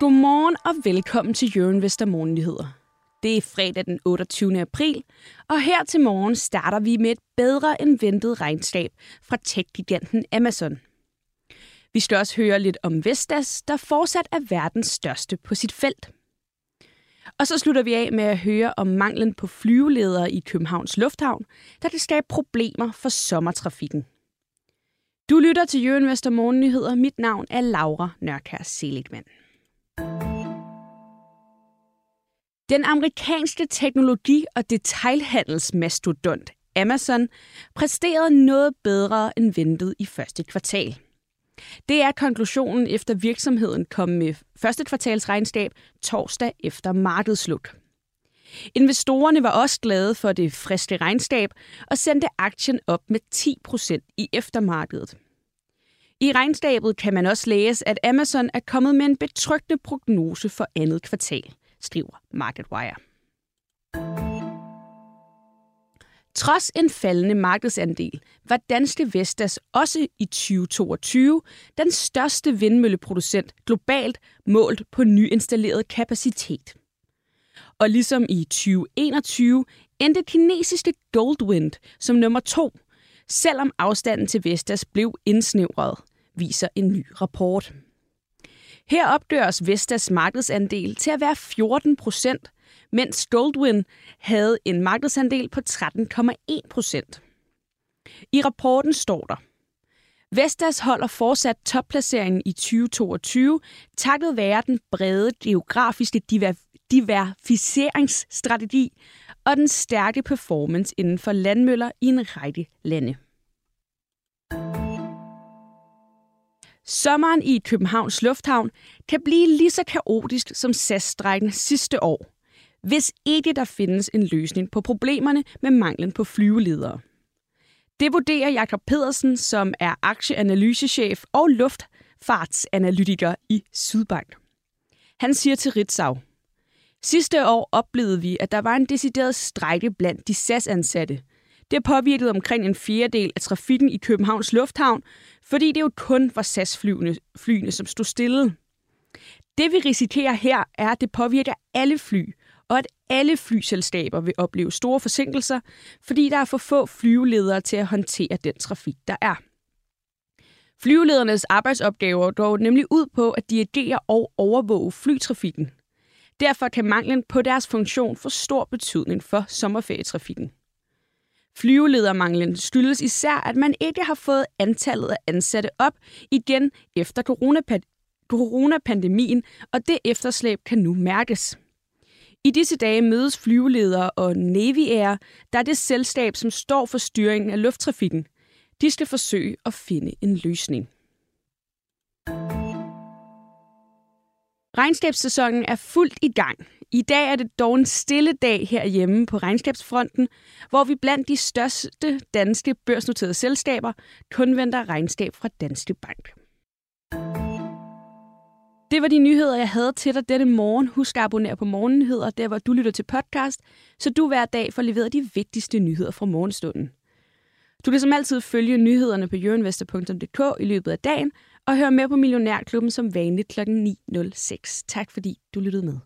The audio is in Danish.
Godmorgen og velkommen til Jørgen Vester Det er fredag den 28. april, og her til morgen starter vi med et bedre end ventet regnskab fra tech-giganten Amazon. Vi skal også høre lidt om Vestas, der fortsat er verdens største på sit felt. Og så slutter vi af med at høre om manglen på flyveledere i Københavns Lufthavn, der kan skabe problemer for sommertrafikken. Du lytter til Jørgen Vestermorgen Nyheder. Mit navn er Laura Nørkær Seligman. Den amerikanske teknologi- og detailhandelsmastodont Amazon præsterede noget bedre end ventet i første kvartal. Det er konklusionen efter virksomheden kom med første kvartalsregnskab torsdag efter markedsluk. Investorerne var også glade for det friske regnskab og sendte aktien op med 10% i eftermarkedet. I regnskabet kan man også læse, at Amazon er kommet med en betryggende prognose for andet kvartal, skriver MarketWire. Trods en faldende markedsandel var Danske Vestas også i 2022 den største vindmølleproducent globalt målt på nyinstalleret kapacitet. Og ligesom i 2021 endte kinesiske Goldwind som nummer to, selvom afstanden til Vestas blev indsnævret, viser en ny rapport. Her opdøres Vestas markedsandel til at være 14 procent, mens Goldwyn havde en markedsandel på 13,1 procent. I rapporten står der, Vestas holder fortsat topplaceringen i 2022, takket være den brede geografiske diversificeringsstrategi og den stærke performance inden for landmøller i en række lande. Sommeren i Københavns Lufthavn kan blive lige så kaotisk som SAS-strækken sidste år, hvis ikke der findes en løsning på problemerne med manglen på flyveledere. Det vurderer Jakob Pedersen, som er aktieanalysechef og luftfartsanalytiker i Sydbank. Han siger til Ritzau, Sidste år oplevede vi, at der var en decideret strejke blandt de SAS-ansatte. Det påvirkede omkring en fjerdedel af trafikken i Københavns Lufthavn, fordi det jo kun var SAS-flyene, flyene, som stod stille. Det vi risikerer her er, at det påvirker alle fly, og at alle flyselskaber vil opleve store forsinkelser, fordi der er for få flyveledere til at håndtere den trafik, der er. Flyveledernes arbejdsopgaver går nemlig ud på at dirigere og overvåge flytrafikken. Derfor kan manglen på deres funktion få stor betydning for sommerferietrafikken. Flyveledermanglen skyldes især, at man ikke har fået antallet af ansatte op igen efter coronapandemien, og det efterslæb kan nu mærkes. I disse dage mødes flyveledere og Navy Air, der er det selskab, som står for styringen af lufttrafikken. De skal forsøge at finde en løsning. Regnskabssæsonen er fuldt i gang. I dag er det dog en stille dag herhjemme på regnskabsfronten, hvor vi blandt de største danske børsnoterede selskaber kun venter regnskab fra Danske Bank. Det var de nyheder, jeg havde til dig denne morgen. Husk at abonnere på Morgennyheder, der hvor du lytter til podcast, så du hver dag får leveret de vigtigste nyheder fra morgenstunden. Du kan som altid følge nyhederne på jørenvester.dk i løbet af dagen, og høre med på Millionærklubben som vanligt kl. 9.06. Tak fordi du lyttede med.